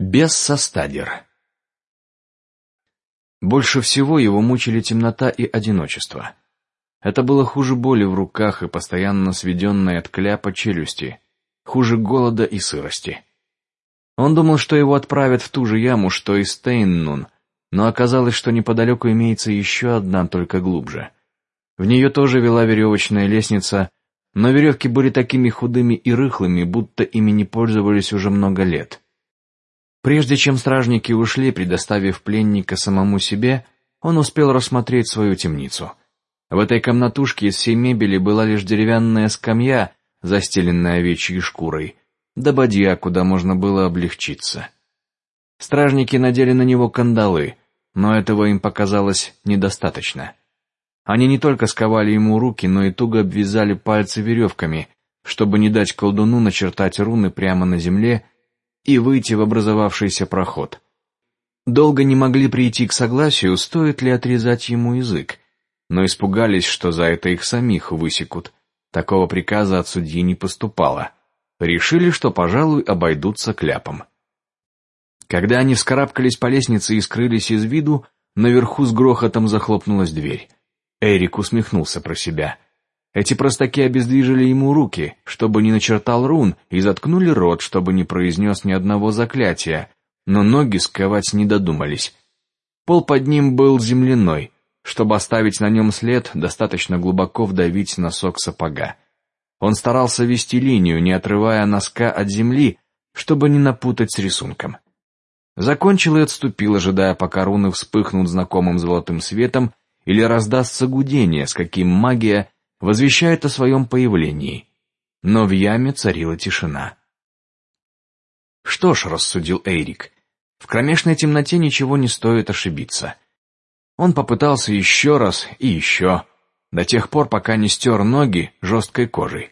Без состадер. Больше всего его мучили темнота и одиночество. Это было хуже боли в руках и постоянно сведенной от кляпа челюсти, хуже голода и сырости. Он думал, что его отправят в ту же яму, что и Стейннун, но оказалось, что неподалеку имеется еще одна, только глубже. В нее тоже вела веревочная лестница, но веревки были такими худыми и рыхлыми, будто ими не пользовались уже много лет. Прежде чем стражники ушли, предоставив пленника самому себе, он успел рассмотреть свою темницу. В этой комнатушке из всей мебели была лишь деревянная скамья, застеленная овечьей шкурой, да бадья, куда можно было облегчиться. Стражники надели на него кандалы, но этого им показалось недостаточно. Они не только сковали ему руки, но и туго обвязали пальцы веревками, чтобы не дать колдуну начертать руны прямо на земле и выйти в образовавшийся проход. Долго не могли прийти к согласию, стоит ли отрезать ему язык, но испугались, что за это их самих высекут. Такого приказа от судьи не поступало. Решили, что, пожалуй, обойдутся кляпом. Когда они вскарабкались по лестнице и скрылись из виду, наверху с грохотом захлопнулась дверь. Эрик усмехнулся про себя. Эти простаки обездвижили ему руки, чтобы не начертал рун, и заткнули рот, чтобы не произнес ни одного заклятия, но ноги сковать не додумались. Пол под ним был земляной, чтобы оставить на нем след, достаточно глубоко вдавить носок сапога. Он старался вести линию, не отрывая носка от земли, чтобы не напутать с рисунком. Закончил и отступил, ожидая, пока руны вспыхнут знакомым золотым светом или раздастся гудение, с каким магия возвещает о своем появлении. Но в яме царила тишина. Что ж, рассудил Эйрик, в кромешной темноте ничего не стоит ошибиться. Он попытался еще раз и еще, до тех пор, пока не стер ноги жесткой кожей.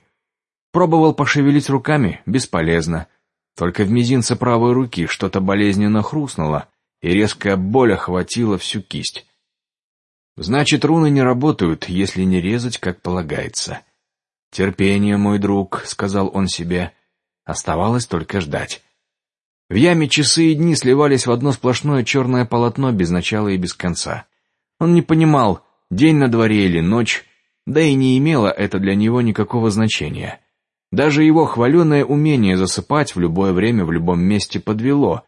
Пробовал пошевелить руками, бесполезно. Только в мизинце правой руки что-то болезненно хрустнуло, и резкая боль охватила всю кисть. Значит, руны не работают, если не резать, как полагается. Терпение, мой друг, сказал он себе. Оставалось только ждать. В яме часы и дни сливались в одно сплошное черное полотно без начала и без конца. Он не понимал, день на дворе или ночь, да и не имело это для него никакого значения. Даже его хваленое умение засыпать в любое время в любом месте подвело.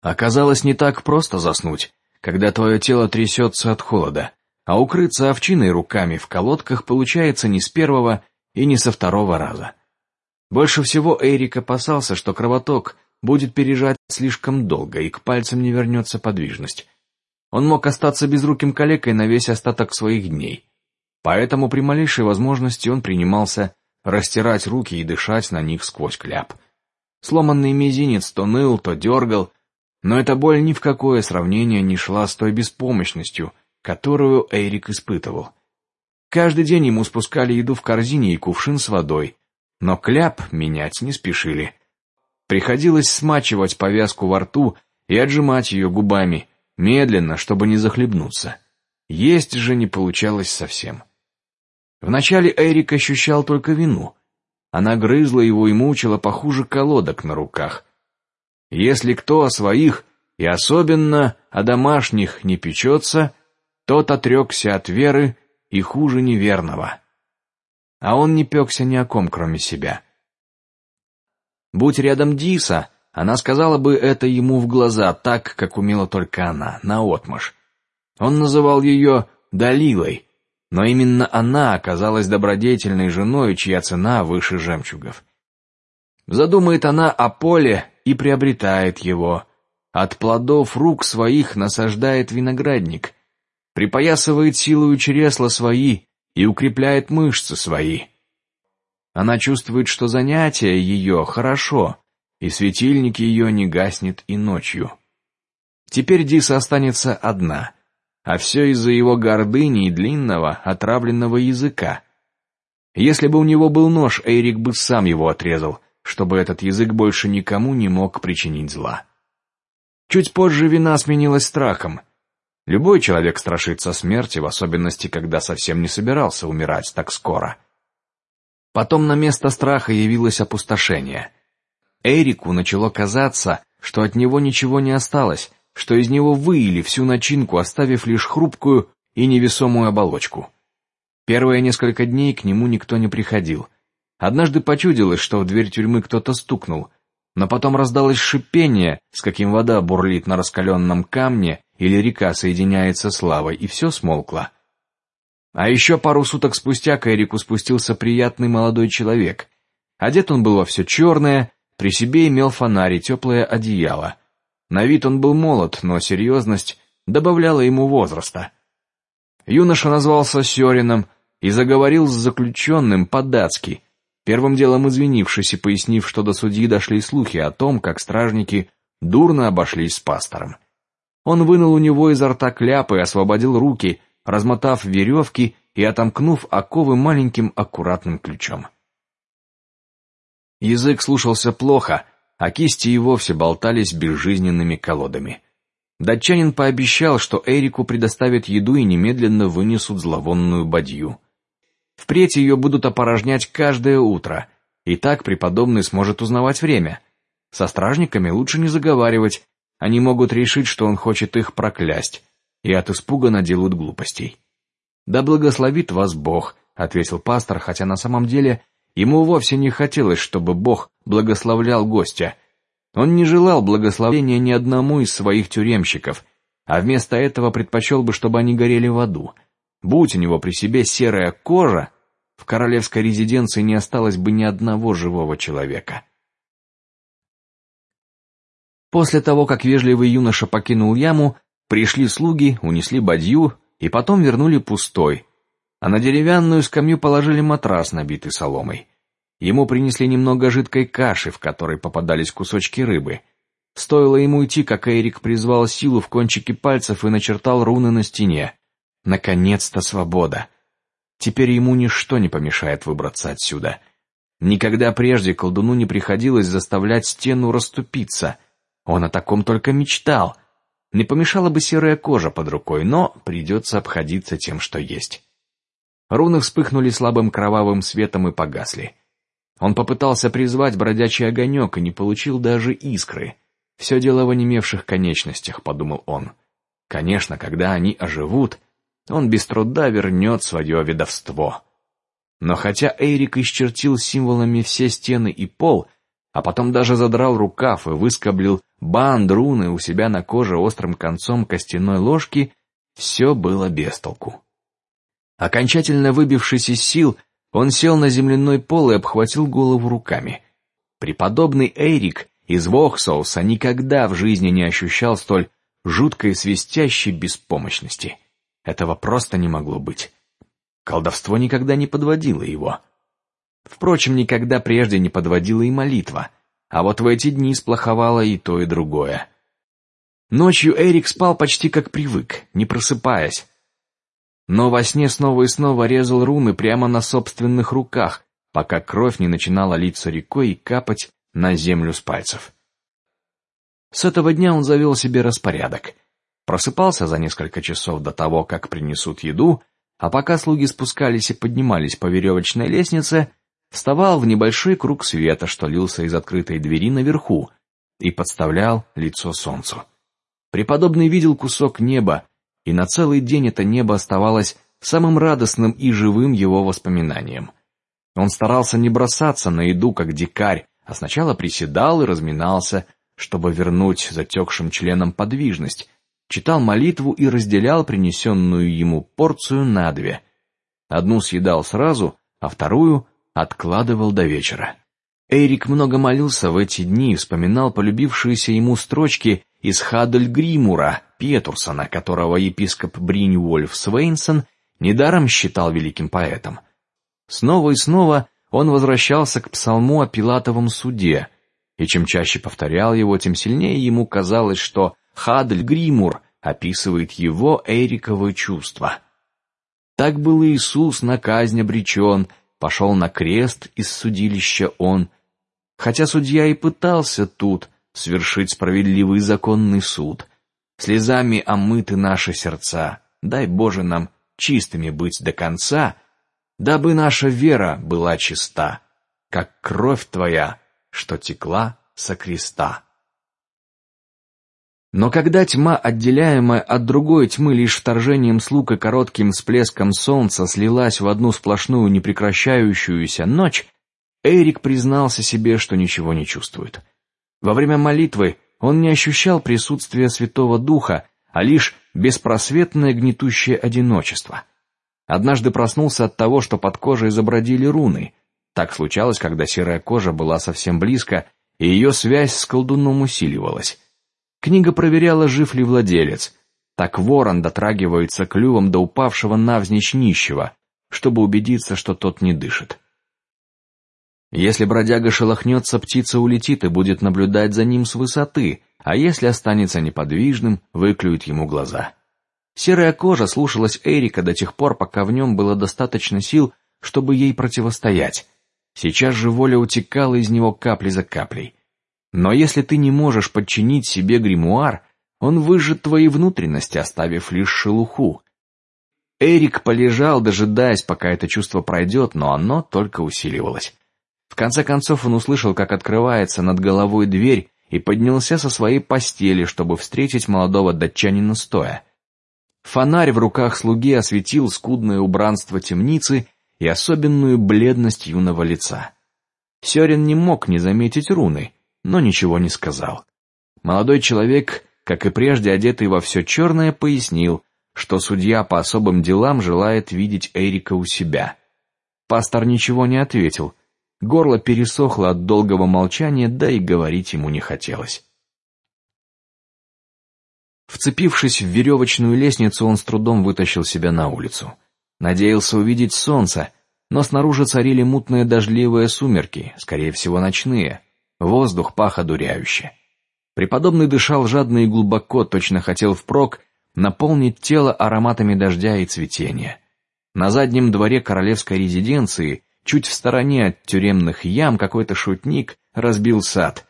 Оказалось, не так просто заснуть когда твое тело трясется от холода, а укрыться овчиной руками в колодках получается не с первого и не со второго раза. Больше всего Эрик опасался, что кровоток будет пережать слишком долго и к пальцам не вернется подвижность. Он мог остаться безруким калекой на весь остаток своих дней. Поэтому при малейшей возможности он принимался растирать руки и дышать на них сквозь кляп. Сломанный мизинец то ныл, то дергал, но эта боль ни в какое сравнение не шла с той беспомощностью, которую Эрик испытывал. Каждый день ему спускали еду в корзине и кувшин с водой, но кляп менять не спешили. Приходилось смачивать повязку во рту и отжимать ее губами, медленно, чтобы не захлебнуться. Есть же не получалось совсем. Вначале Эрик ощущал только вину. Она грызла его и мучила похуже колодок на руках. Если кто о своих и особенно о домашних не печется, тот отрекся от веры и хуже неверного. А он не пекся ни о ком, кроме себя. Будь рядом Диса, она сказала бы это ему в глаза, так как умела только она, на наотмашь. Он называл ее Далилой, но именно она оказалась добродетельной женой, чья цена выше жемчугов. Задумает она о поле и приобретает его. От плодов рук своих насаждает виноградник, припоясывает силою чресла свои и укрепляет мышцы свои. Она чувствует, что занятие ее хорошо, и светильник ее не гаснет и ночью. Теперь Диса останется одна, а все из-за его гордыни и длинного отравленного языка. Если бы у него был нож, Эрик бы сам его отрезал чтобы этот язык больше никому не мог причинить зла. Чуть позже вина сменилась страхом. Любой человек страшится смерти, в особенности, когда совсем не собирался умирать так скоро. Потом на место страха явилось опустошение. Эрику начало казаться, что от него ничего не осталось, что из него выили всю начинку, оставив лишь хрупкую и невесомую оболочку. Первые несколько дней к нему никто не приходил. Однажды почудилось, что в дверь тюрьмы кто-то стукнул, но потом раздалось шипение, с каким вода бурлит на раскаленном камне или река соединяется с лавой, и все смолкло. А еще пару суток спустя к Эрику спустился приятный молодой человек. Одет он был во все черное, при себе имел фонарь и теплое одеяло. На вид он был молод, но серьезность добавляла ему возраста. Юноша назвался Сёрином и заговорил с заключенным по-датски, первым делом извинившись и пояснив, что до судьи дошли слухи о том, как стражники дурно обошлись с пастором. Он вынул у него изо рта кляп и освободил руки, размотав веревки и отомкнув оковы маленьким аккуратным ключом. Язык слушался плохо, а кисти и вовсе болтались безжизненными колодами. Датчанин пообещал, что Эрику предоставят еду и немедленно вынесут зловонную бадью. Впредь ее будут опорожнять каждое утро, и так преподобный сможет узнавать время. Со стражниками лучше не заговаривать, они могут решить, что он хочет их проклясть, и от испуга наделают глупостей. Да благословит вас Бог, ответил пастор, хотя на самом деле ему вовсе не хотелось, чтобы Бог благословлял гостя. Он не желал благословения ни одному из своих тюремщиков, а вместо этого предпочел бы, чтобы они горели в аду. Будь у него при себе серая кожа, в королевской резиденции не осталось бы ни одного живого человека. После того, как вежливый юноша покинул яму, пришли слуги, унесли бадью и потом вернули пустой, а на деревянную скамью положили матрас, набитый соломой. Ему принесли немного жидкой каши, в которой попадались кусочки рыбы. Стоило ему идти, как Эрик призвал силу в кончике пальцев и начертал руны на стене. Наконец-то свобода. Теперь ему ничто не помешает выбраться отсюда. Никогда прежде колдуну не приходилось заставлять стену расступиться. Он о таком только мечтал. Не помешала бы серая кожа под рукой, но придется обходиться тем, что есть. Руны вспыхнули слабым кровавым светом и погасли. Он попытался призвать бродячий огонек и не получил даже искры. Все дело в онемевших конечностях, подумал он. Конечно, когда они оживут, он без труда вернет свое ведовство. Но хотя Эрик исчертил символами все стены и пол, а потом даже задрал рукав и выскоблил банд руны у себя на коже острым концом костяной ложки, все было без толку. Окончательно выбившись из сил, он сел на земляной пол и обхватил голову руками. Преподобный Эрик из Вохсоуса никогда в жизни не ощущал столь жуткой свистящей беспомощности. Этого просто не могло быть. Колдовство никогда не подводило его. Впрочем, никогда прежде не подводила и молитва, а вот в эти дни сплоховало и то и другое. Ночью Эрик спал почти как привык, не просыпаясь. Но во сне снова и снова резал руны прямо на собственных руках, пока кровь не начинала литься рекой и капать на землю с пальцев. С этого дня он завел себе распорядок просыпался за несколько часов до того, как принесут еду, а пока слуги спускались и поднимались по веревочной лестнице, вставал в небольшой круг света, что лился из открытой двери наверху, и подставлял лицо солнцу. Преподобный видел кусок неба, и на целый день это небо оставалось самым радостным и живым его воспоминанием. Он старался не бросаться на еду как дикарь, а сначала приседал и разминался, чтобы вернуть затекшим членам подвижность, читал молитву и разделял принесенную ему порцию на две. Одну съедал сразу, а вторую откладывал до вечера. Эрик много молился в эти дни и вспоминал полюбившиеся ему строчки из Хадельгримура Петурсона, которого епископ Бриньвольф Свейнсон недаром считал великим поэтом. Снова и снова он возвращался к псалму о Пилатовом суде, и чем чаще повторял его, тем сильнее ему казалось, что Хадель Гримур описывает его Эриковы чувства. Так был Иисус на казнь обречен, пошел на крест из судилища он, хотя судья и пытался тут свершить справедливый законный суд. Слезами омыты наши сердца, дай Боже нам чистыми быть до конца, дабы наша вера была чиста, как кровь твоя, что текла со креста. Но когда тьма, отделяемая от другой тьмы лишь вторжением слуг и коротким всплеском солнца, слилась в одну сплошную непрекращающуюся ночь, Эрик признался себе, что ничего не чувствует. Во время молитвы он не ощущал присутствия Святого Духа, а лишь беспросветное гнетущее одиночество. Однажды проснулся от того, что под кожей забродили руны. Так случалось, когда серая кожа была совсем близко, и ее связь с колдуном усиливалась. Книга проверяла, жив ли владелец. Так ворон дотрагивается клювом до упавшего навзничь нищего, чтобы убедиться, что тот не дышит. Если бродяга шелохнется, птица улетит и будет наблюдать за ним с высоты, а если останется неподвижным, выклюет ему глаза. Серая кожа слушалась Эрика до тех пор, пока в нем было достаточно сил, чтобы ей противостоять. Сейчас же воля утекала из него капли за каплей. Но если ты не можешь подчинить себе гримуар, он выжжет твои внутренности, оставив лишь шелуху. Эрик полежал, дожидаясь, пока это чувство пройдет, но оно только усиливалось. В конце концов он услышал, как открывается над головой дверь, и поднялся со своей постели, чтобы встретить молодого датчанина стоя. Фонарь в руках слуги осветил скудное убранство темницы и особенную бледность юного лица. Сёрен не мог не заметить руны, но ничего не сказал. Молодой человек, как и прежде одетый во все черное, пояснил, что судья по особым делам желает видеть Эрика у себя. Пастор ничего не ответил. Горло пересохло от долгого молчания, да и говорить ему не хотелось. Вцепившись в веревочную лестницу, он с трудом вытащил себя на улицу. Надеялся увидеть солнце, но снаружи царили мутные дождливые сумерки, скорее всего ночные. Воздух пах одуряюще. Преподобный дышал жадно и глубоко, точно хотел впрок наполнить тело ароматами дождя и цветения. На заднем дворе королевской резиденции, чуть в стороне от тюремных ям, какой-то шутник разбил сад,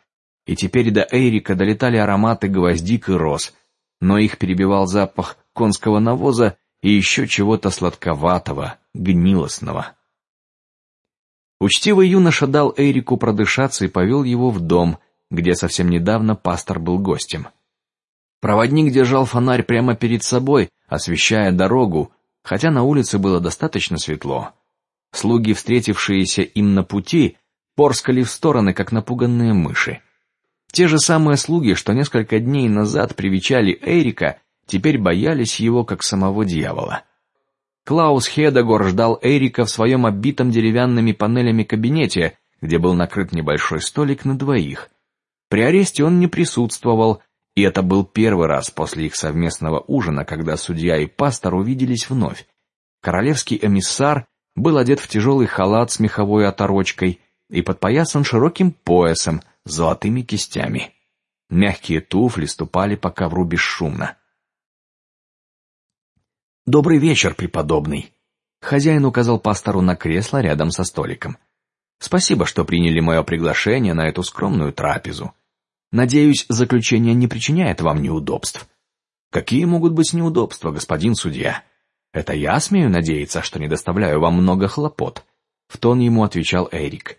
и теперь до Эрика долетали ароматы гвоздик и роз, но их перебивал запах конского навоза и еще чего-то сладковатого, гнилостного. Учтивый юноша дал Эрику продышаться и повел его в дом, где совсем недавно пастор был гостем. Проводник держал фонарь прямо перед собой, освещая дорогу, хотя на улице было достаточно светло. Слуги, встретившиеся им на пути, порскали в стороны, как напуганные мыши. Те же самые слуги, что несколько дней назад привечали Эрика, теперь боялись его как самого дьявола. Клаус Хедегор ждал Эрика в своем оббитом деревянными панелями кабинете, где был накрыт небольшой столик на двоих. При аресте он не присутствовал, и это был первый раз после их совместного ужина, когда судья и пастор увиделись вновь. Королевский эмиссар был одет в тяжелый халат с меховой оторочкой и подпоясан широким поясом с золотыми кистями. Мягкие туфли ступали по ковру бесшумно. Добрый вечер, преподобный. Хозяин указал пастору на кресло рядом со столиком. Спасибо, что приняли мое приглашение на эту скромную трапезу. Надеюсь, заключение не причиняет вам неудобств. Какие могут быть неудобства, господин судья? Это я смею надеяться, что не доставляю вам много хлопот. В тон ему отвечал Эрик.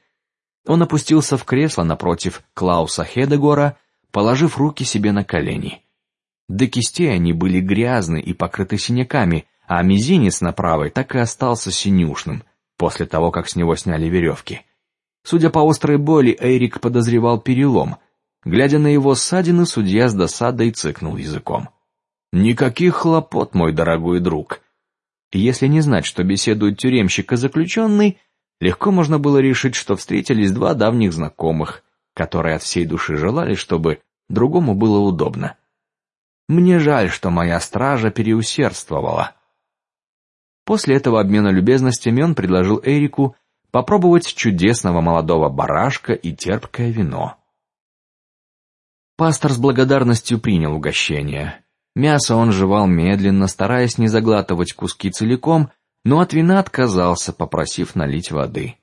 Он опустился в кресло напротив Клауса Хедегора, положив руки себе на колени. До кистей они были грязны и покрыты синяками, а мизинец на правой так и остался синюшным после того, как с него сняли веревки. Судя по острой боли, Эрик подозревал перелом. Глядя на его ссадины, судья с досадой цыкнул языком. Никаких хлопот, мой дорогой друг. Если не знать, что беседует тюремщик и заключенный, легко можно было решить, что встретились два давних знакомых, которые от всей души желали, чтобы другому было удобно. Мне жаль, что моя стража переусердствовала. После этого обмена любезностями он предложил Эрику попробовать чудесного молодого барашка и терпкое вино. Пастор с благодарностью принял угощение. Мясо он жевал медленно, стараясь не заглатывать куски целиком, но от вина отказался, попросив налить воды.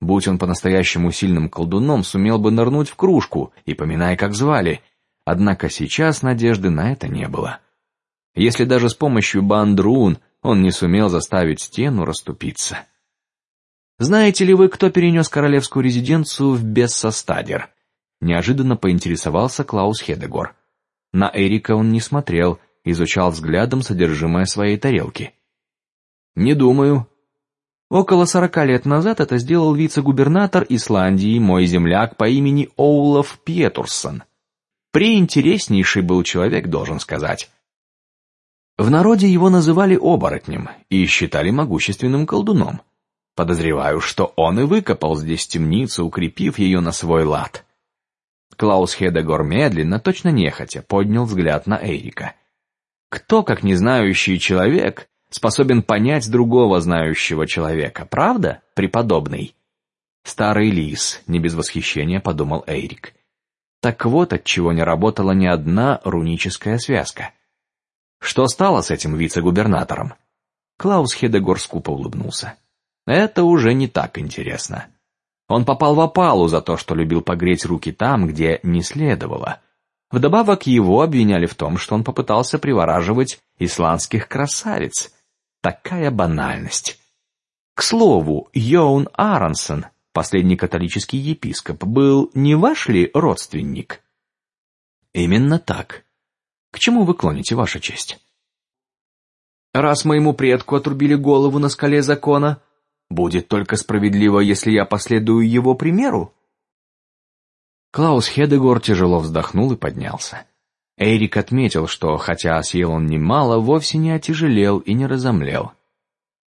Будь он по-настоящему сильным колдуном, сумел бы нырнуть в кружку и поминай, как звали, Однако сейчас надежды на это не было. Если даже с помощью бандрун он не сумел заставить стену расступиться. Знаете ли вы, кто перенес королевскую резиденцию в Бессостадер? Неожиданно поинтересовался Клаус Хедегор. На Эрика он не смотрел, изучал взглядом содержимое своей тарелки. Не думаю. Около сорока лет назад это сделал вице-губернатор Исландии, мой земляк по имени Оулов Пьетурсон. Приинтереснейший был человек, должен сказать. В народе его называли оборотнем и считали могущественным колдуном. Подозреваю, что он и выкопал здесь темницу, укрепив ее на свой лад. Клаус Хедегор медленно, точно нехотя, поднял взгляд на Эрика. Кто, как незнающий человек, способен понять другого знающего человека, правда, преподобный? Старый лис, не без восхищения подумал Эйрик. Так вот, от чего не работала ни одна руническая связка. Что стало с этим вице-губернатором? Клаус Хедегор скупо улыбнулся. Это уже не так интересно. Он попал в опалу за то, что любил погреть руки там, где не следовало. Вдобавок его обвиняли в том, что он попытался привораживать исландских красавиц, Такая банальность. К слову, Йоун Аронсон, последний католический епископ, был не ваш ли родственник? Именно так. К чему вы клоните, ваша честь? Раз моему предку отрубили голову на скале закона, будет только справедливо, если я последую его примеру. Клаус Хедегор тяжело вздохнул и поднялся. Эрик отметил, что хотя съел он немало, вовсе не отяжелел и не разомлел.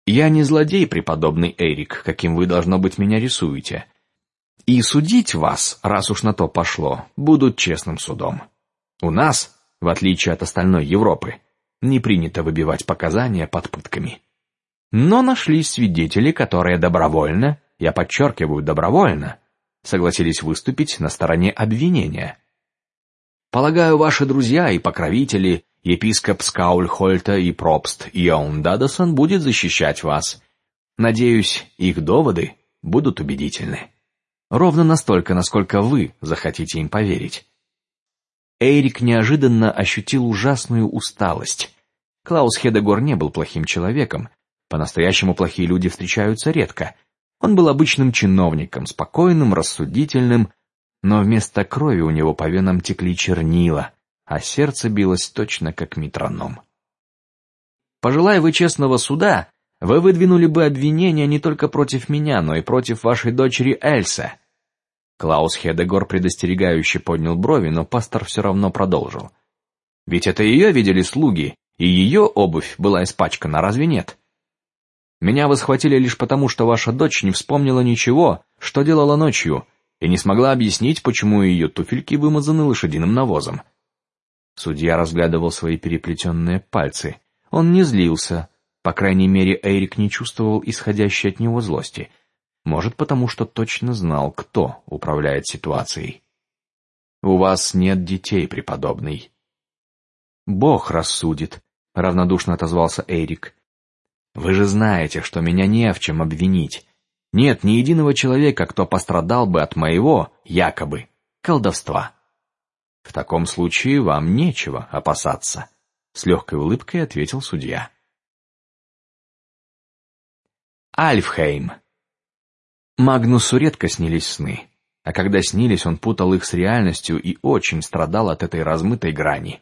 Я не злодей, преподобный Эрик, каким вы должно быть меня рисуете. И судить вас, раз уж на то пошло, будут честным судом. У нас, в отличие от остальной Европы, не принято выбивать показания под пытками. Но нашлись свидетели, которые добровольно, я подчеркиваю, добровольно, согласились выступить на стороне обвинения. Полагаю, ваши друзья и покровители, епископ Скаульхольта и пропст Йоун Дадасон, будет защищать вас. Надеюсь, их доводы будут убедительны. Ровно настолько, насколько вы захотите им поверить. Эрик неожиданно ощутил ужасную усталость. Клаус Хедегор не был плохим человеком. По-настоящему плохие люди встречаются редко. Он был обычным чиновником, спокойным, рассудительным, но вместо крови у него по венам текли чернила, а сердце билось точно как метроном. Пожелая вы честного суда, вы выдвинули бы обвинения не только против меня, но и против вашей дочери Эльсы. Клаус Хедегор предостерегающе поднял брови, но пастор все равно продолжил. Ведь это ее видели слуги, и ее обувь была испачкана, разве нет? Меня вы схватили лишь потому, что ваша дочь не вспомнила ничего, что делала ночью, и не смогла объяснить, почему ее туфельки вымазаны лошадиным навозом. Судья разглядывал свои переплетенные пальцы. Он не злился, по крайней мере, Эрик не чувствовал исходящей от него злости. Может, потому что точно знал, кто управляет ситуацией. У вас нет детей, преподобный. Бог рассудит, равнодушно отозвался Эрик. Вы же знаете, что меня не в чем обвинить. Нет ни единого человека, кто пострадал бы от моего якобы колдовства. В таком случае вам нечего опасаться, с легкой улыбкой ответил судья. Альфхейм. Магнусу редко снились сны, а когда снились, он путал их с реальностью и очень страдал от этой размытой грани.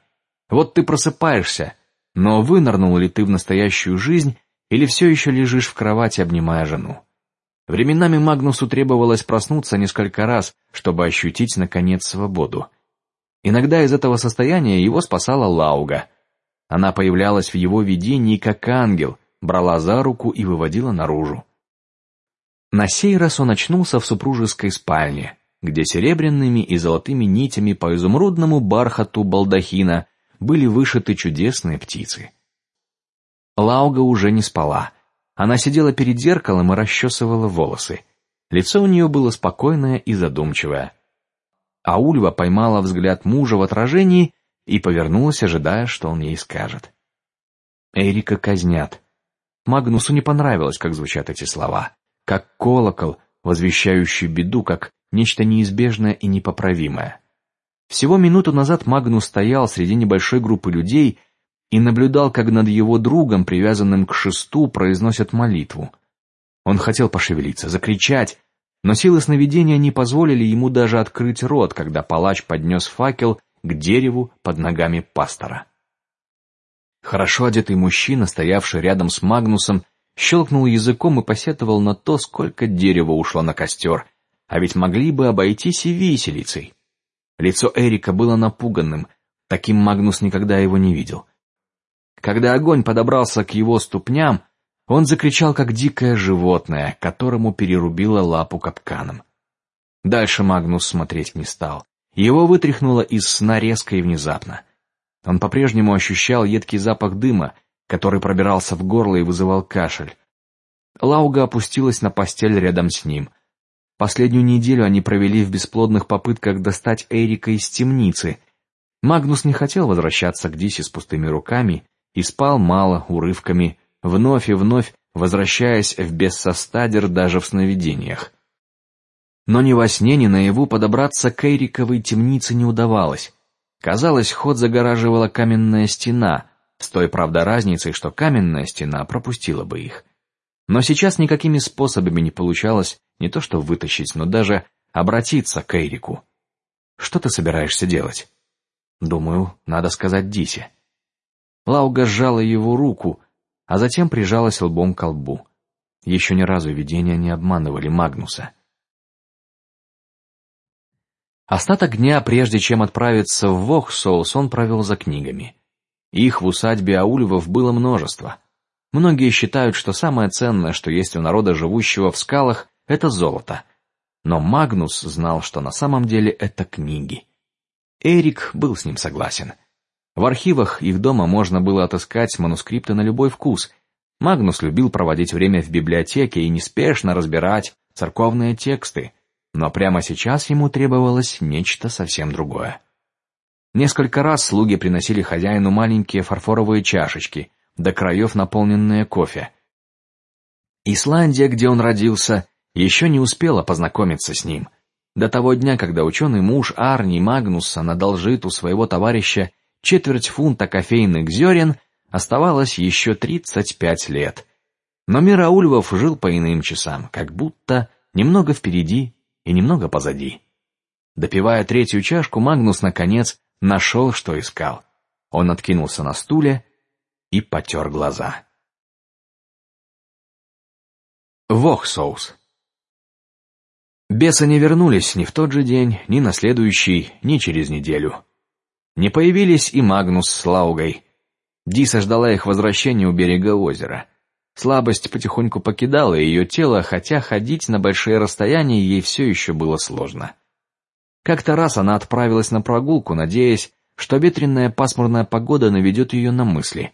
Вот ты просыпаешься, но вынырнул ли ты в настоящую жизнь или все еще лежишь в кровати, обнимая жену? Временами Магнусу требовалось проснуться несколько раз, чтобы ощутить наконец свободу. Иногда из этого состояния его спасала Лауга. Она появлялась в его видении как ангел, брала за руку и выводила наружу. На сей раз он очнулся в супружеской спальне, где серебряными и золотыми нитями по изумрудному бархату балдахина были вышиты чудесные птицы. Лауга уже не спала она сидела перед зеркалом и расчесывала волосы. Лицо у нее было спокойное и задумчивое. А Ульва поймала взгляд мужа в отражении и повернулась, ожидая, что он ей скажет. Эрика казнят. Магнусу не понравилось, как звучат эти слова, как колокол, возвещающий беду, как нечто неизбежное и непоправимое. Всего минуту назад Магнус стоял среди небольшой группы людей и наблюдал, как над его другом, привязанным к шесту, произносят молитву. Он хотел пошевелиться, закричать, но силы сновидения не позволили ему даже открыть рот, когда палач поднес факел к дереву под ногами пастора. Хорошо одетый мужчина, стоявший рядом с Магнусом, щелкнул языком и посетовал на то, сколько дерева ушло на костер, а ведь могли бы обойтись и виселицей. Лицо Эрика было напуганным, таким Магнус никогда его не видел. Когда огонь подобрался к его ступням, он закричал как дикое животное, которому перерубило лапу капканом. Дальше Магнус смотреть не стал. Его вытряхнуло из сна резко и внезапно. Он по-прежнему ощущал едкий запах дыма, который пробирался в горло и вызывал кашель. Лауга опустилась на постель рядом с ним. Последнюю неделю они провели в бесплодных попытках достать Эрика из темницы. Магнус не хотел возвращаться к Дисе с пустыми руками и спал мало урывками, вновь и вновь возвращаясь в Бессостадер даже в сновидениях. Но ни во сне, ни наяву подобраться к Эриковой темнице не удавалось. Казалось, ход загораживала каменная стена, с той правда разницей, что каменная стена пропустила бы их. Но сейчас никакими способами не получалось не то что вытащить, но даже обратиться к Эрику. Что ты собираешься делать? Думаю, надо сказать Дисе. Лауга сжала его руку, а затем прижалась лбом к лбу. Еще ни разу видения не обманывали Магнуса. Остаток дня, прежде чем отправиться в Вохсоус, он провел за книгами. Их в усадьбе Аульвов было множество. Многие считают, что самое ценное, что есть у народа, живущего в скалах, это золото. Но Магнус знал, что на самом деле это книги. Эрик был с ним согласен. В архивах их дома можно было отыскать манускрипты на любой вкус. Магнус любил проводить время в библиотеке и неспешно разбирать церковные тексты, но прямо сейчас ему требовалось нечто совсем другое. Несколько раз слуги приносили хозяину маленькие фарфоровые чашечки, до краев наполненные кофе. Исландия, где он родился, еще не успела познакомиться с ним. До того дня, когда ученый муж Арни Магнуса надолжит у своего товарища четверть фунта кофейных зерен, оставалось еще тридцать пять лет. Но мир Аульвов жил по иным часам, как будто немного впереди и немного позади. Допивая третью чашку, Магнус наконец нашел, что искал. Он откинулся на стуле и потер глаза. Вохсоус. Бесы не вернулись ни в тот же день, ни на следующий, ни через неделю. Не появились и Магнус с Лаугой. Диса ждала их возвращения у берега озера. Слабость потихоньку покидала ее тело, хотя ходить на большие расстояния ей все еще было сложно. Как-то раз она отправилась на прогулку, надеясь, что ветреная пасмурная погода наведет ее на мысли.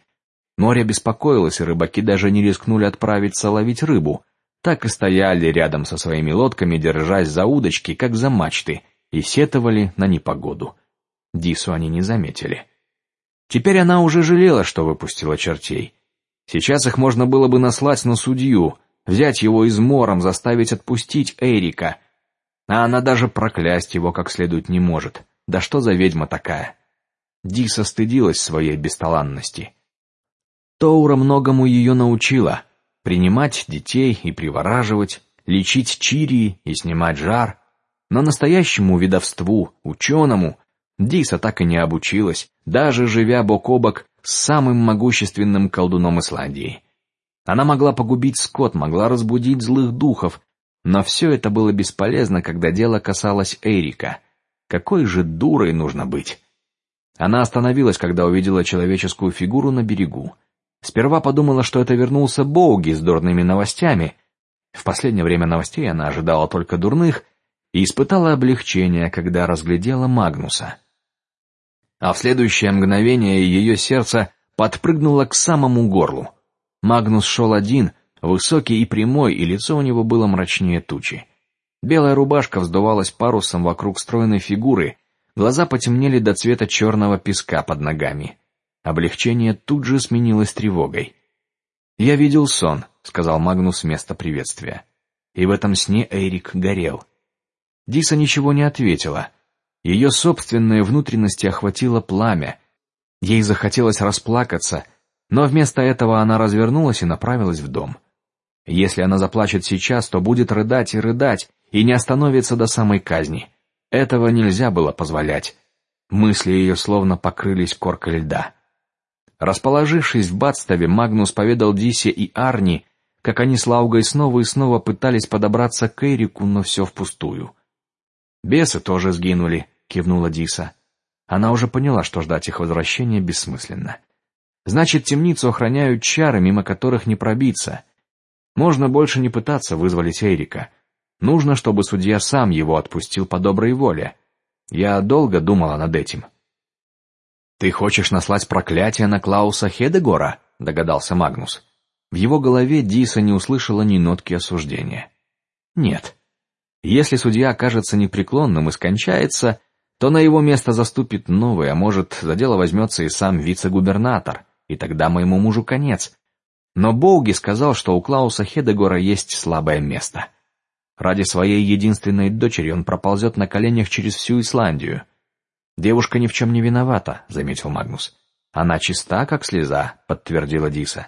Море беспокоилось, и рыбаки даже не рискнули отправиться ловить рыбу. Так и стояли рядом со своими лодками, держась за удочки, как за мачты, и сетовали на непогоду. Дису они не заметили. Теперь она уже жалела, что выпустила чертей. Сейчас их можно было бы наслать на судью, взять его измором, заставить отпустить Эрика. А она даже проклясть его как следует не может. Да что за ведьма такая? Диса стыдилась своей бесталанности. Тоура многому ее научила: принимать детей и привораживать, лечить чирии и снимать жар. Но настоящему видовству, ученому, Диса так и не обучилась, даже живя бок о бок с самым могущественным колдуном Исландии. Она могла погубить скот, могла разбудить злых духов, но все это было бесполезно, когда дело касалось Эрика. Какой же дурой нужно быть! Она остановилась, когда увидела человеческую фигуру на берегу. Сперва подумала, что это вернулся Боуги с дурными новостями. В последнее время новостей она ожидала только дурных и испытала облегчение, когда разглядела Магнуса а в следующее мгновение ее сердце подпрыгнуло к самому горлу. Магнус шел один, высокий и прямой, и лицо у него было мрачнее тучи. Белая рубашка вздувалась парусом вокруг стройной фигуры, глаза потемнели до цвета черного песка под ногами. Облегчение тут же сменилось тревогой. Я видел сон, сказал Магнус вместо приветствия, и в этом сне Эрик горел. Диса ничего не ответила. Ее собственные внутренности охватило пламя. Ей захотелось расплакаться, но вместо этого она развернулась и направилась в дом. Если она заплачет сейчас, то будет рыдать и рыдать и не остановится до самой казни. Этого нельзя было позволять. Мысли ее словно покрылись коркой льда. Расположившись в Бадставе, Магнус поведал Дисе и Арни, как они с Лаугой снова и снова пытались подобраться к Эрику, но все впустую. Бесы тоже сгинули, кивнула Диса. Она уже поняла, что ждать их возвращения бессмысленно. Значит, темницу охраняют чары, мимо которых не пробиться. Можно больше не пытаться вызволить Эрика. Нужно, чтобы судья сам его отпустил по доброй воле. Я долго думала над этим. Ты хочешь наслать проклятие на Клауса Хедегора? догадался Магнус. В его голове Диса не услышала ни нотки осуждения. Нет. Если судья окажется непреклонным и скончается, то на его место заступит новый, а может, за дело возьмется и сам вице-губернатор, и тогда моему мужу конец. Но Боуги сказал, что у Клауса Хедегора есть слабое место. Ради своей единственной дочери он проползет на коленях через всю Исландию. Девушка ни в чем не виновата, заметил Магнус. Она чиста, как слеза, подтвердила Диса.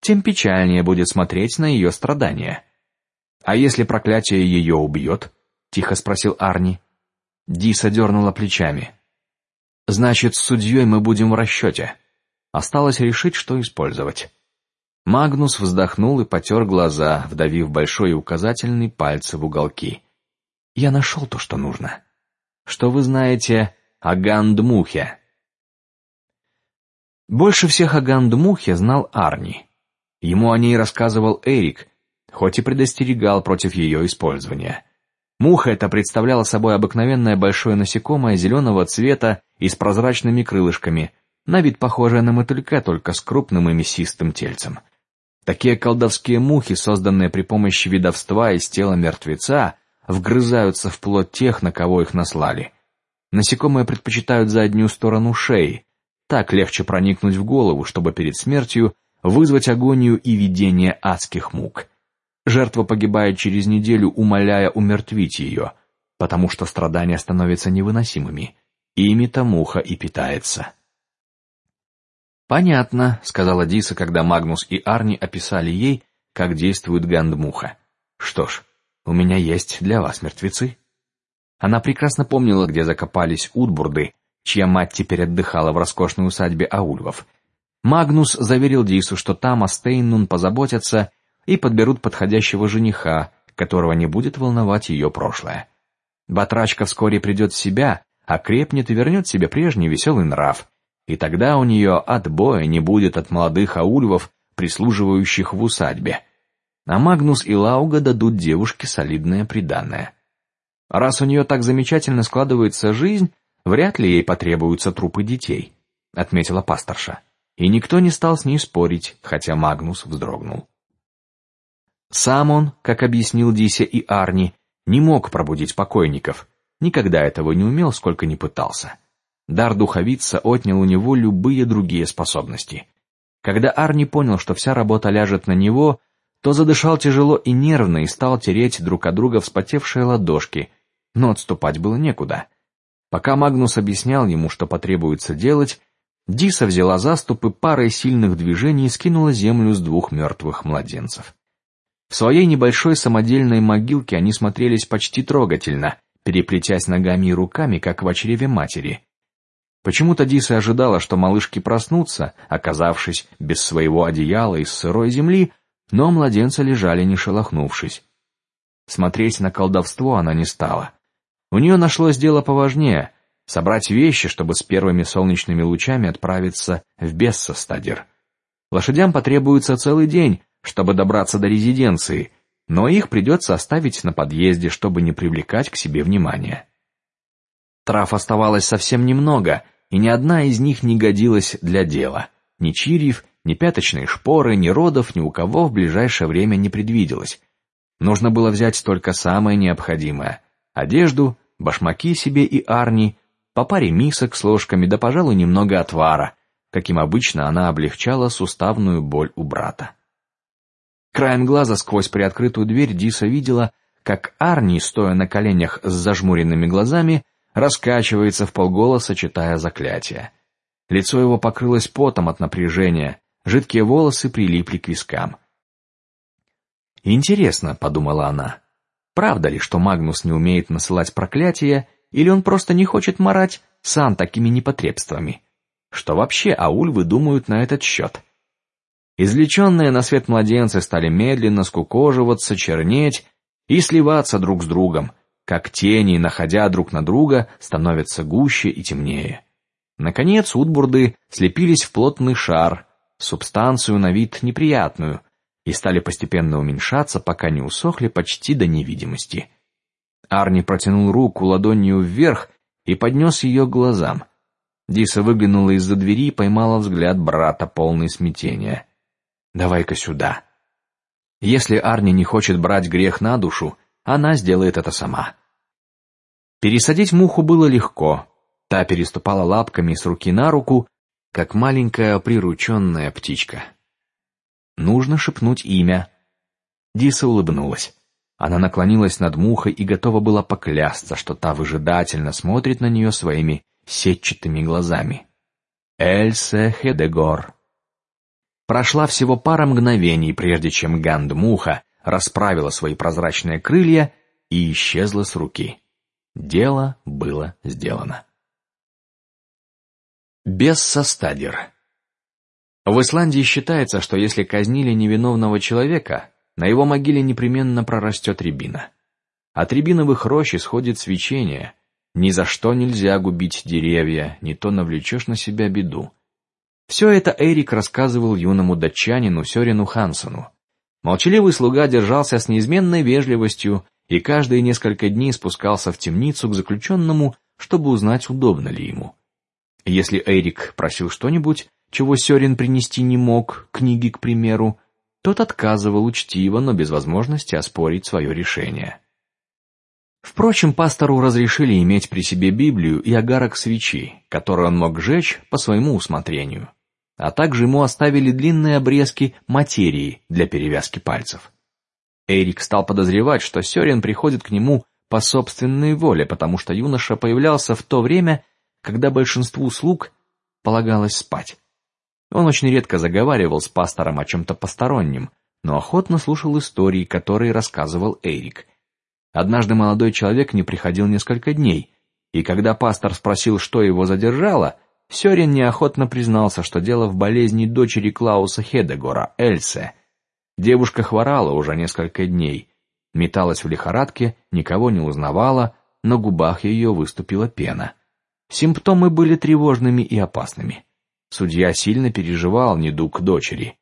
Тем печальнее будет смотреть на ее страдания. А если проклятие ее убьет? Тихо спросил Арни. Диса дернула плечами. Значит, с судьей мы будем в расчете. Осталось решить, что использовать. Магнус вздохнул и потер глаза, вдавив большой и указательный пальцы в уголки. Я нашел то, что нужно. Что вы знаете о Гандмухе? Больше всех о Гандмухе знал Арни. Ему о ней рассказывал Эрик, хоть и предостерегал против ее использования. Муха эта представляла собой обыкновенное большое насекомое зеленого цвета и с прозрачными крылышками, на вид похожее на мотылька, только с крупным и мясистым тельцем. Такие колдовские мухи, созданные при помощи видовства из тела мертвеца, вгрызаются в плоть тех, на кого их наслали. Насекомые предпочитают заднюю сторону шеи, так легче проникнуть в голову, чтобы перед смертью вызвать агонию и видение адских мук. Жертва погибает через неделю, умоляя умертвить ее, потому что страдания становятся невыносимыми. Ими-то муха и питается. Понятно, сказала Диса, когда Магнус и Арни описали ей, как действует гандмуха. Что ж, у меня есть для вас мертвецы. Она прекрасно помнила, где закопались Утбурды, чья мать теперь отдыхала в роскошной усадьбе Аульвов. Магнус заверил Дису, что там о Стейнун позаботятся и подберут подходящего жениха, которого не будет волновать ее прошлое. Батрачка вскоре придет в себя, окрепнет и вернет себе прежний веселый нрав, и тогда у нее отбоя не будет от молодых аульвов, прислуживающих в усадьбе. А Магнус и Лауга дадут девушке солидное приданое. Раз у нее так замечательно складывается жизнь, вряд ли ей потребуются трупы детей, отметила пасторша. И никто не стал с ней спорить, хотя Магнус вздрогнул. Сам он, как объяснил Дисе и Арни, не мог пробудить покойников, никогда этого не умел, сколько ни пытался. Дар духовица отнял у него любые другие способности. Когда Арни понял, что вся работа ляжет на него, то задышал тяжело и нервно и стал тереть друг от друга вспотевшие ладошки, но отступать было некуда. Пока Магнус объяснял ему, что потребуется делать, Диса взяла заступ парой сильных движений скинула землю с двух мертвых младенцев. В своей небольшой самодельной могилке они смотрелись почти трогательно, переплетясь ногами и руками, как в чреве матери. Почему-то Диса ожидала, что малышки проснутся, оказавшись без своего одеяла из сырой земли, но младенцы лежали не шелохнувшись. Смотреть на колдовство она не стала. У нее нашлось дело поважнее: собрать вещи, чтобы с первыми солнечными лучами отправиться в Бессостадер. Лошадям потребуется целый день, чтобы добраться до резиденции, но их придется оставить на подъезде, чтобы не привлекать к себе внимания. Трав оставалось совсем немного, и ни одна из них не годилась для дела. Ни чирьев, ни пяточные шпоры, ни родов ни у кого в ближайшее время не предвиделось. Нужно было взять только самое необходимое: одежду, башмаки себе и Арни, по паре мисок с ложками, да, пожалуй, немного отвара, каким обычно она облегчала суставную боль у брата. Краем глаза сквозь приоткрытую дверь Диса видела, как Арни, стоя на коленях с зажмуренными глазами, раскачивается в полголоса, читая заклятие. Лицо его покрылось потом от напряжения, жидкие волосы прилипли к вискам. Интересно, подумала она, правда ли, что Магнус не умеет насылать проклятия, или он просто не хочет марать сам такими непотребствами? Что вообще аульвы думают на этот счет? Извлеченные на свет младенцы стали медленно скукоживаться, чернеть и сливаться друг с другом, как тени, находя друг на друга, становятся гуще и темнее. Наконец утбурды слепились в плотный шар, субстанцию на вид неприятную, и стали постепенно уменьшаться, пока не усохли почти до невидимости. Арни протянул руку ладонью вверх и поднес ее к глазам. Диса выглянула из-за двери и поймала взгляд брата, полный смятения. Давай-ка сюда. Если Арни не хочет брать грех на душу, она сделает это сама. Пересадить муху было легко. Та переступала лапками с руки на руку, как маленькая прирученная птичка. Нужно шепнуть имя. Диса улыбнулась. Она наклонилась над мухой и готова была поклясться, что та выжидательно смотрит на нее своими сетчатыми глазами. Эльсе Хедегор. Прошла всего пара мгновений, прежде чем Ганд-муха расправила свои прозрачные крылья и исчезла с руки. Дело было сделано. Без состадер. В Исландии считается, что если казнили невиновного человека, на его могиле непременно прорастет рябина. От рябиновых рощ исходит свечение. Ни за что нельзя губить деревья, не то навлечешь на себя беду. Все это Эрик рассказывал юному датчанину Сёрину Хансону. Молчаливый слуга держался с неизменной вежливостью и каждые несколько дней спускался в темницу к заключенному, чтобы узнать, удобно ли ему. Если Эрик просил что-нибудь, чего Сёрин принести не мог, книги, к примеру, тот отказывал учтиво, но без возможности оспорить свое решение. Впрочем, пастору разрешили иметь при себе Библию и огарок свечи, который он мог жечь по своему усмотрению, а также ему оставили длинные обрезки материи для перевязки пальцев. Эрик стал подозревать, что Сёрин приходит к нему по собственной воле, потому что юноша появлялся в то время, когда большинству слуг полагалось спать. Он очень редко заговаривал с пастором о чем-то постороннем, но охотно слушал истории, которые рассказывал Эрик. Однажды молодой человек не приходил несколько дней, и когда пастор спросил, что его задержало, Сёрин неохотно признался, что дело в болезни дочери Клауса Хедегора, Эльсе. Девушка хворала уже несколько дней, металась в лихорадке, никого не узнавала, на губах ее выступила пена. Симптомы были тревожными и опасными. Судья сильно переживал недуг дочери.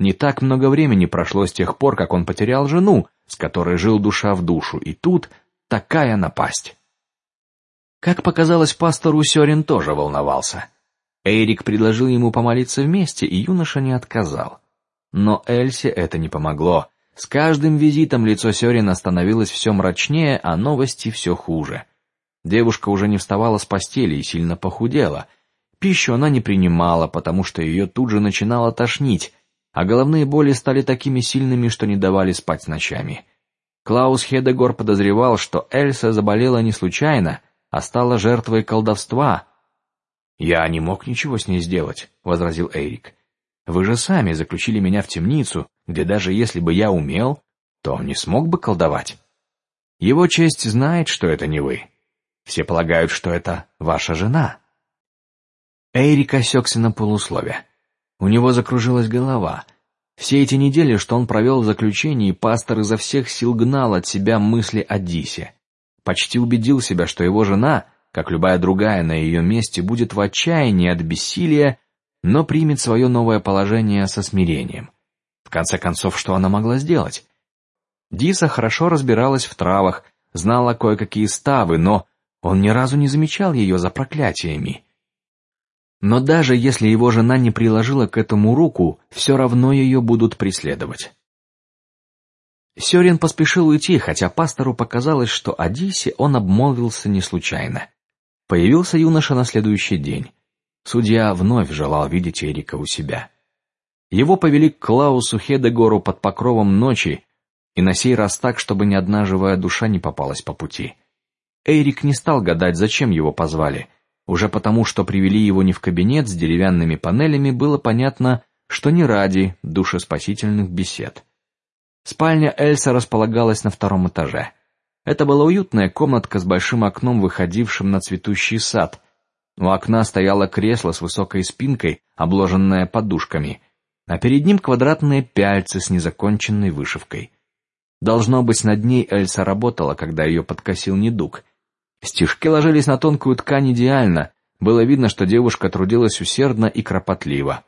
Не так много времени прошло с тех пор, как он потерял жену, с которой жил душа в душу, и тут такая напасть. Как показалось пастору, Сёрин тоже волновался. Эрик предложил ему помолиться вместе, и юноша не отказал. Но Эльсе это не помогло. С каждым визитом лицо Сёрина становилось все мрачнее, а новости все хуже. Девушка уже не вставала с постели и сильно похудела. Пищу она не принимала, потому что ее тут же начинало тошнить, а головные боли стали такими сильными, что не давали спать ночами. Клаус Хедегор подозревал, что Эльса заболела не случайно, а стала жертвой колдовства. Я не мог ничего с ней сделать, возразил Эрик. Вы же сами заключили меня в темницу, где даже если бы я умел, то не смог бы колдовать. Его честь знает, что это не вы. Все полагают, что это ваша жена. Эрик осекся на полуслове. У него закружилась голова. Все эти недели, что он провел в заключении, пастор изо всех сил гнал от себя мысли о Дисе. Почти убедил себя, что его жена, как любая другая на ее месте, будет в отчаянии от бессилия, но примет свое новое положение со смирением. В конце концов, что она могла сделать? Диса хорошо разбиралась в травах, знала кое-какие ставы, но он ни разу не замечал ее за проклятиями. Но даже если его жена не приложила к этому руку, все равно ее будут преследовать. Сёрин поспешил уйти, хотя пастору показалось, что о Дисе он обмолвился не случайно. Появился юноша на следующий день. Судья вновь желал видеть Эрика у себя. Его повели к Клаусу Хедегору под покровом ночи, и на сей раз так, чтобы ни одна живая душа не попалась по пути. Эрик не стал гадать, зачем его позвали. Уже потому, что привели его не в кабинет с деревянными панелями, было понятно, что не ради душеспасительных бесед. Спальня Эльса располагалась на втором этаже. Это была уютная комнатка с большим окном, выходившим на цветущий сад. У окна стояло кресло с высокой спинкой, обложенное подушками, а перед ним квадратные пяльцы с незаконченной вышивкой. Должно быть, над ней Эльса работала, когда ее подкосил недуг. Стежки ложились на тонкую ткань идеально. Было видно, что девушка трудилась усердно и кропотливо.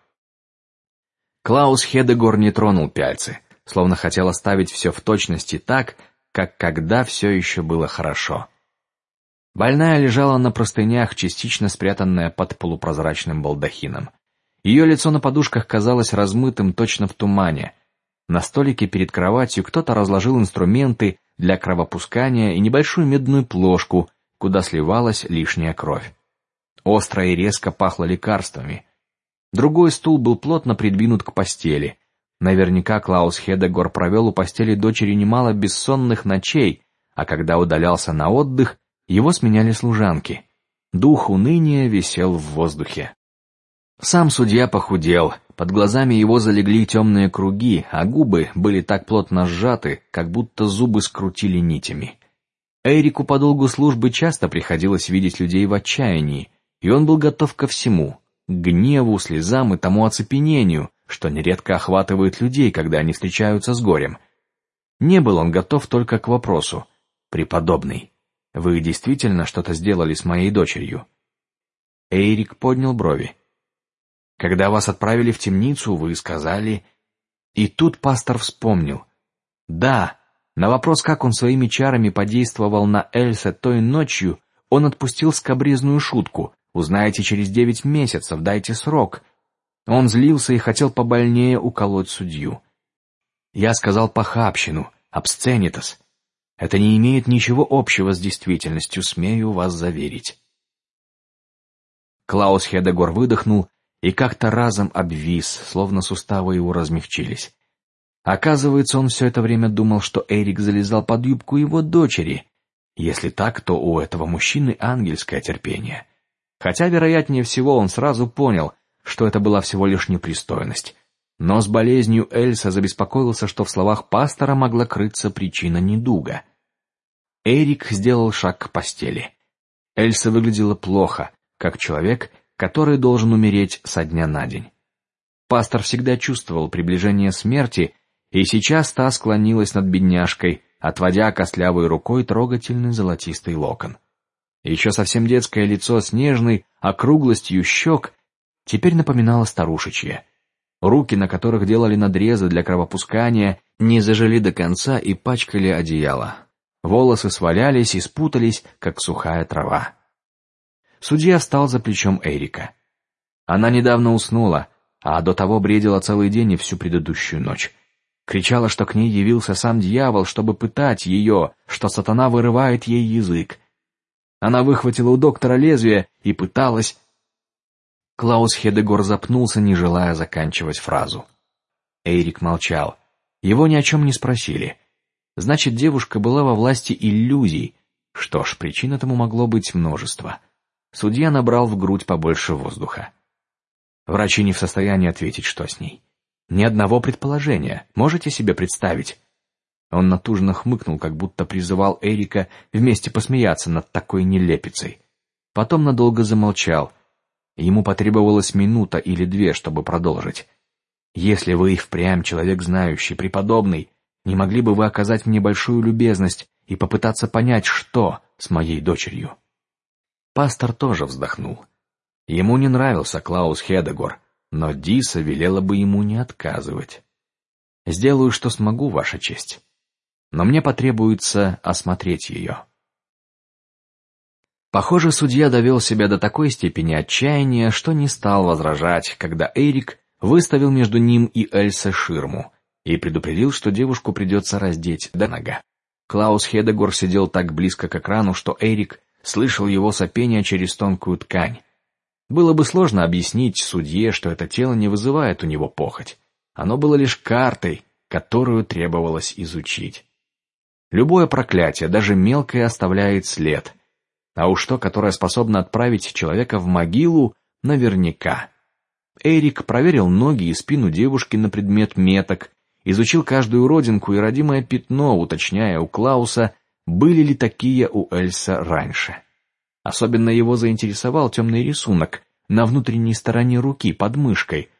Клаус Хедегор не тронул пяльцы, словно хотел оставить все в точности так, как когда все еще было хорошо. Больная лежала на простынях, частично спрятанная под полупрозрачным балдахином. Ее лицо на подушках казалось размытым, точно в тумане. На столике перед кроватью кто-то разложил инструменты для кровопускания и небольшую медную плошку, куда сливалась лишняя кровь. Остро и резко пахло лекарствами. Другой стул был плотно придвинут к постели. Наверняка Клаус Хедегор провел у постели дочери немало бессонных ночей, а когда удалялся на отдых, его сменяли служанки. Дух уныния висел в воздухе. Сам судья похудел, под глазами его залегли темные круги, а губы были так плотно сжаты, как будто зубы скрутили нитями. Эрику по долгу службы часто приходилось видеть людей в отчаянии, и он был готов ко всему: к гневу, слезам и тому оцепенению, что нередко охватывает людей, когда они встречаются с горем. Не был он готов только к вопросу: преподобный, вы действительно что-то сделали с моей дочерью? Эрик поднял брови. Когда вас отправили в темницу, вы сказали. И тут пастор вспомнил. Да, на вопрос, как он своими чарами подействовал на Эльса той ночью, он отпустил скабрезную шутку: "Узнаете через девять месяцев, дайте срок". Он злился и хотел побольнее уколоть судью. Я сказал похабщину, обсценитас. Это не имеет ничего общего с действительностью, смею вас заверить. Клаус Хедегор выдохнул и как-то разом обвис, словно суставы его размягчились. Оказывается, он все это время думал, что Эрик залезал под юбку его дочери. Если так, то у этого мужчины ангельское терпение. Хотя, вероятнее всего, он сразу понял, что это была всего лишь непристойность. Но с болезнью Эльса забеспокоился, что в словах пастора могла крыться причина недуга. Эрик сделал шаг к постели. Эльса выглядела плохо, как человек, который должен умереть со дня на день. Пастор всегда чувствовал приближение смерти, и сейчас та склонилась над бедняжкой, отводя костлявой рукой трогательный золотистый локон. Еще совсем детское лицо с нежной округлостью щек теперь напоминало старушечье. Руки, на которых делали надрезы для кровопускания, не зажили до конца и пачкали одеяло. Волосы свалялись и спутались, как сухая трава. Судья встал за плечом Эрика. Она недавно уснула, а до того бредила целый день и всю предыдущую ночь. Кричала, что к ней явился сам дьявол, чтобы пытать ее, что сатана вырывает ей язык. Она выхватила у доктора лезвие и пыталась. Клаус Хедегор запнулся, не желая заканчивать фразу. Эрик молчал. Его ни о чем не спросили. Значит, девушка была во власти иллюзий. Что ж, причин этому могло быть множество. Судья набрал в грудь побольше воздуха. Врачи не в состоянии ответить, что с ней. Ни одного предположения. Можете себе представить? Он натужно хмыкнул, как будто призывал Эрика вместе посмеяться над такой нелепицей. Потом надолго замолчал. Ему потребовалась минута или две, чтобы продолжить. Если вы и впрямь человек знающий, преподобный, не могли бы вы оказать мне большую любезность и попытаться понять, что с моей дочерью? Пастор тоже вздохнул. Ему не нравился Клаус Хедегор, но Диса велела бы ему не отказывать. Сделаю, что смогу, ваша честь, но мне потребуется осмотреть ее. Похоже, судья довел себя до такой степени отчаяния, что не стал возражать, когда Эрик выставил между ним и Эльса ширму, и предупредил, что девушку придется раздеть до нога. Клаус Хедегор сидел так близко к экрану, что Эрик слышал его сопение через тонкую ткань. Было бы сложно объяснить судье, что это тело не вызывает у него похоть. Оно было лишь картой, которую требовалось изучить. Любое проклятие, даже мелкое, оставляет след, а уж то, которое способно отправить человека в могилу, наверняка. Эрик проверил ноги и спину девушки на предмет меток, изучил каждую родинку и родимое пятно, уточняя у Клауса, были ли такие у Эльса раньше. Особенно его заинтересовал темный рисунок на внутренней стороне руки под мышкой,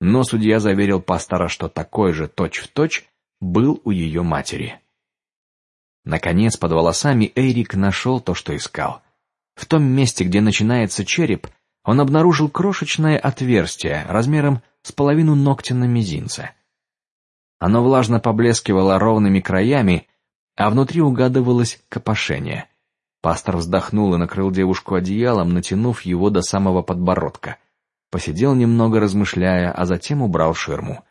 но судья заверил пастора, что такой же точь в точь был у ее матери. Наконец, под волосами Эрик нашел то, что искал. В том месте, где начинается череп, он обнаружил крошечное отверстие размером с половину ногтя на мизинце. Оно влажно поблескивало ровными краями, а внутри угадывалось копошение. Пастор вздохнул и накрыл девушку одеялом, натянув его до самого подбородка. Посидел немного, размышляя, а затем убрал ширму.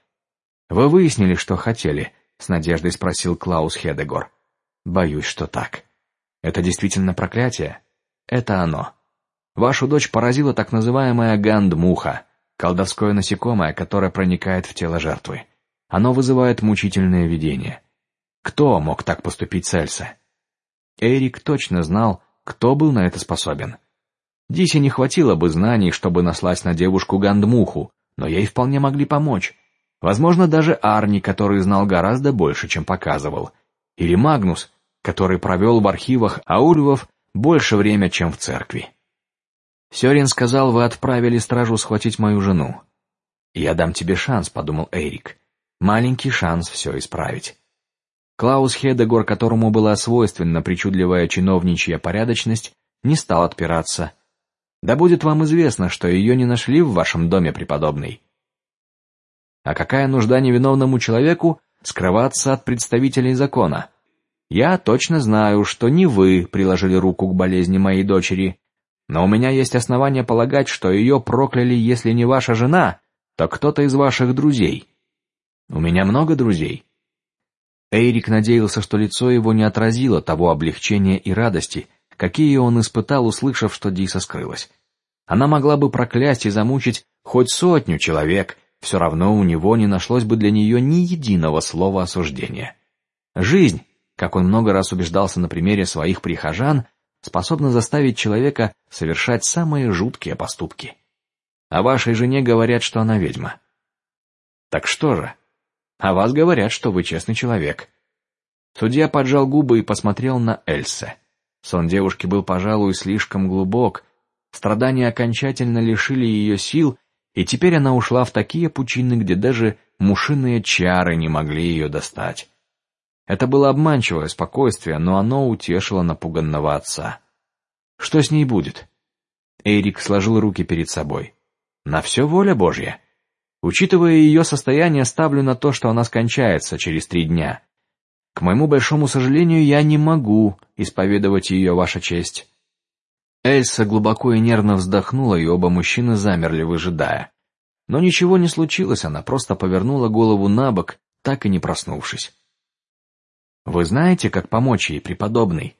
Вы выяснили, что хотели? С надеждой спросил Клаус Хедегор. Боюсь, что так. Это действительно проклятие. Это оно. Вашу дочь поразила так называемая гандмуха, колдовское насекомое, которое проникает в тело жертвы. Оно вызывает мучительное видение. Кто мог так поступить с Эльса? Эрик точно знал, кто был на это способен. Дисе не хватило бы знаний, чтобы наслать на девушку гандмуху, но ей вполне могли помочь. Возможно, даже Арни, который знал гораздо больше, чем показывал, или Магнус, который провел в архивах Аульвов больше время, чем в церкви. Сёрин сказал, вы отправили стражу схватить мою жену. Я дам тебе шанс, подумал Эрик, маленький шанс все исправить. Клаус Хедегор, которому была свойственна причудливая чиновничья порядочность, не стал отпираться. Да будет вам известно, что ее не нашли в вашем доме, преподобный. А какая нужда невиновному человеку скрываться от представителей закона? Я точно знаю, что не вы приложили руку к болезни моей дочери, но у меня есть основания полагать, что ее прокляли, если не ваша жена, то кто-то из ваших друзей. У меня много друзей. Эрик надеялся, что лицо его не отразило того облегчения и радости, какие он испытал, услышав, что Диса скрылась. Она могла бы проклясть и замучить хоть сотню человек, все равно у него не нашлось бы для нее ни единого слова осуждения. Жизнь как он много раз убеждался на примере своих прихожан, способна заставить человека совершать самые жуткие поступки. О вашей жене говорят, что она ведьма. Так что же? О вас говорят, что вы честный человек. Судья поджал губы и посмотрел на Эльсе. Сон девушки был, пожалуй, слишком глубок. Страдания окончательно лишили ее сил, и теперь она ушла в такие пучины, где даже мушиные чары не могли ее достать. Это было обманчивое спокойствие, но оно утешило напуганного отца. Что с ней будет? Эрик сложил руки перед собой. На все воля Божья. Учитывая ее состояние, ставлю на то, что она скончается через три дня. К моему большому сожалению, я не могу исповедовать ее, ваша честь. Эльса глубоко и нервно вздохнула, и оба мужчины замерли, выжидая. Но ничего не случилось, она просто повернула голову на бок, так и не проснувшись. Вы знаете, как помочь ей, преподобный?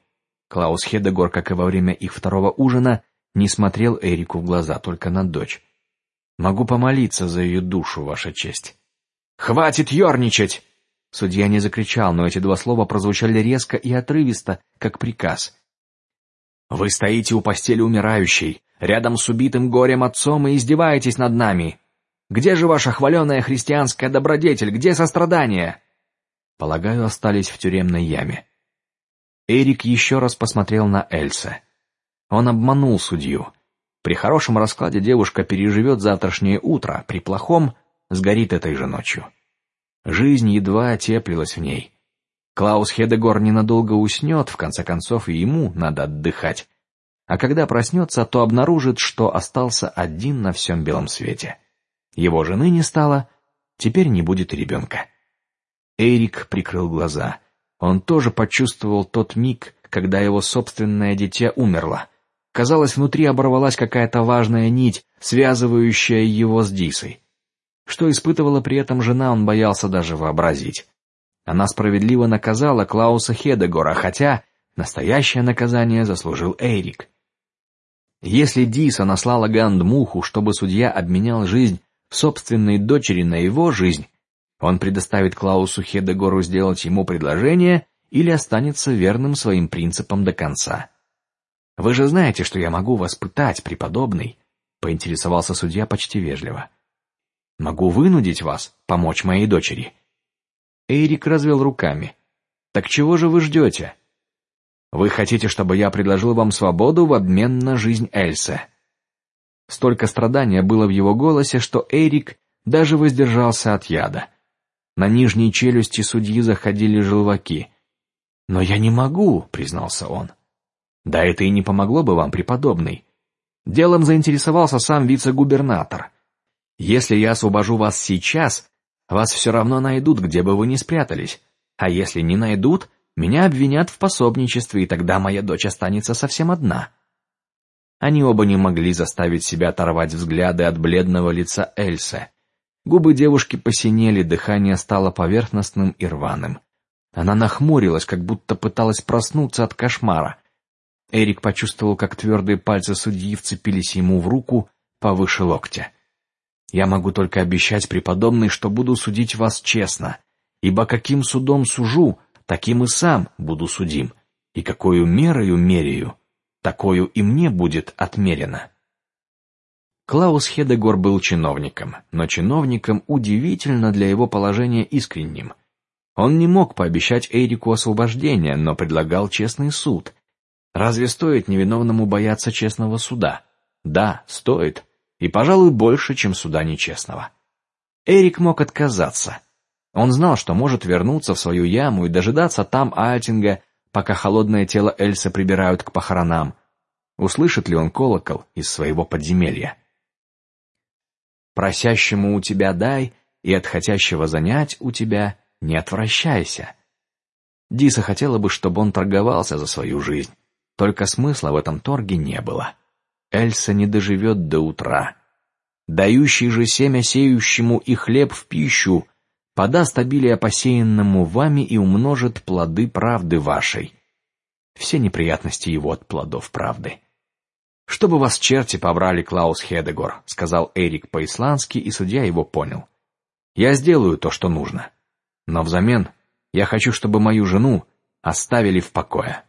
Клаус Хедегор, как и во время их второго ужина, не смотрел Эрику в глаза, только на дочь. Могу помолиться за ее душу, ваша честь. Хватит ерничать! Судья не закричал, но эти два слова прозвучали резко и отрывисто, как приказ. Вы стоите у постели умирающей, рядом с убитым горем отцом и издеваетесь над нами. Где же ваша хваленая христианская добродетель? Где сострадание? Полагаю, остались в тюремной яме. Эрик еще раз посмотрел на Эльса. Он обманул судью. При хорошем раскладе девушка переживет завтрашнее утро, при плохом сгорит этой же ночью. Жизнь едва теплилась в ней. Клаус Хедегор ненадолго уснет, в конце концов и ему надо отдыхать. А когда проснется, то обнаружит, что остался один на всем белом свете. Его жены не стало, теперь не будет ребенка. Эрик прикрыл глаза. Он тоже почувствовал тот миг, когда его собственное дитя умерло. Казалось, внутри оборвалась какая-то важная нить, связывающая его с Дисой. Что испытывала при этом жена, он боялся даже вообразить. Она справедливо наказала Клауса Хедегора, хотя настоящее наказание заслужил Эрик. Если Диса наслала Гандмуху, чтобы судья обменял жизнь собственной дочери на его жизнь, он предоставит Клаусу Хедегору сделать ему предложение или останется верным своим принципам до конца. Вы же знаете, что я могу вас пытать, преподобный, поинтересовался судья почти вежливо. Могу вынудить вас помочь моей дочери. Эрик развел руками. Так чего же вы ждете? Вы хотите, чтобы я предложил вам свободу в обмен на жизнь Эльсы? Столько страдания было в его голосе, что Эрик даже воздержался от яда. На нижней челюсти судьи заходили желваки. Но я не могу, признался он. Да это и не помогло бы вам, преподобный. Делом заинтересовался сам вице-губернатор. Если я освобожу вас сейчас, вас все равно найдут, где бы вы ни спрятались. А если не найдут, меня обвинят в пособничестве, и тогда моя дочь останется совсем одна. Они оба не могли заставить себя оторвать взгляды от бледного лица Эльсы. Губы девушки посинели, дыхание стало поверхностным и рваным. Она нахмурилась, как будто пыталась проснуться от кошмара. Эрик почувствовал, как твердые пальцы судьи вцепились ему в руку повыше локтя. Я могу только обещать, преподобный, что буду судить вас честно, ибо каким судом сужу, таким и сам буду судим, и какую мерою меряю, такую и мне будет отмерено. Клаус Хедегор был чиновником, но чиновником удивительно для его положения искренним. Он не мог пообещать Эрику освобождение, но предлагал честный суд. Разве стоит невиновному бояться честного суда? Да, стоит, и, пожалуй, больше, чем суда нечестного. Эрик мог отказаться. Он знал, что может вернуться в свою яму и дожидаться там Альтинга, пока холодное тело Эльсы прибирают к похоронам. Услышит ли он колокол из своего подземелья? Просящему у тебя дай, и от хотящего занять у тебя не отвращайся. Диса хотела бы, чтобы он торговался за свою жизнь, только смысла в этом торге не было. Эльса не доживет до утра. Дающий же семя сеющему и хлеб в пищу подаст обилие посеянному вами и умножит плоды правды вашей. Все неприятности его от плодов правды. Чтобы вас черти побрали, Клаус Хедегор, сказал Эрик по-исландски, и судья его понял. Я сделаю то, что нужно, но взамен я хочу, чтобы мою жену оставили в покое.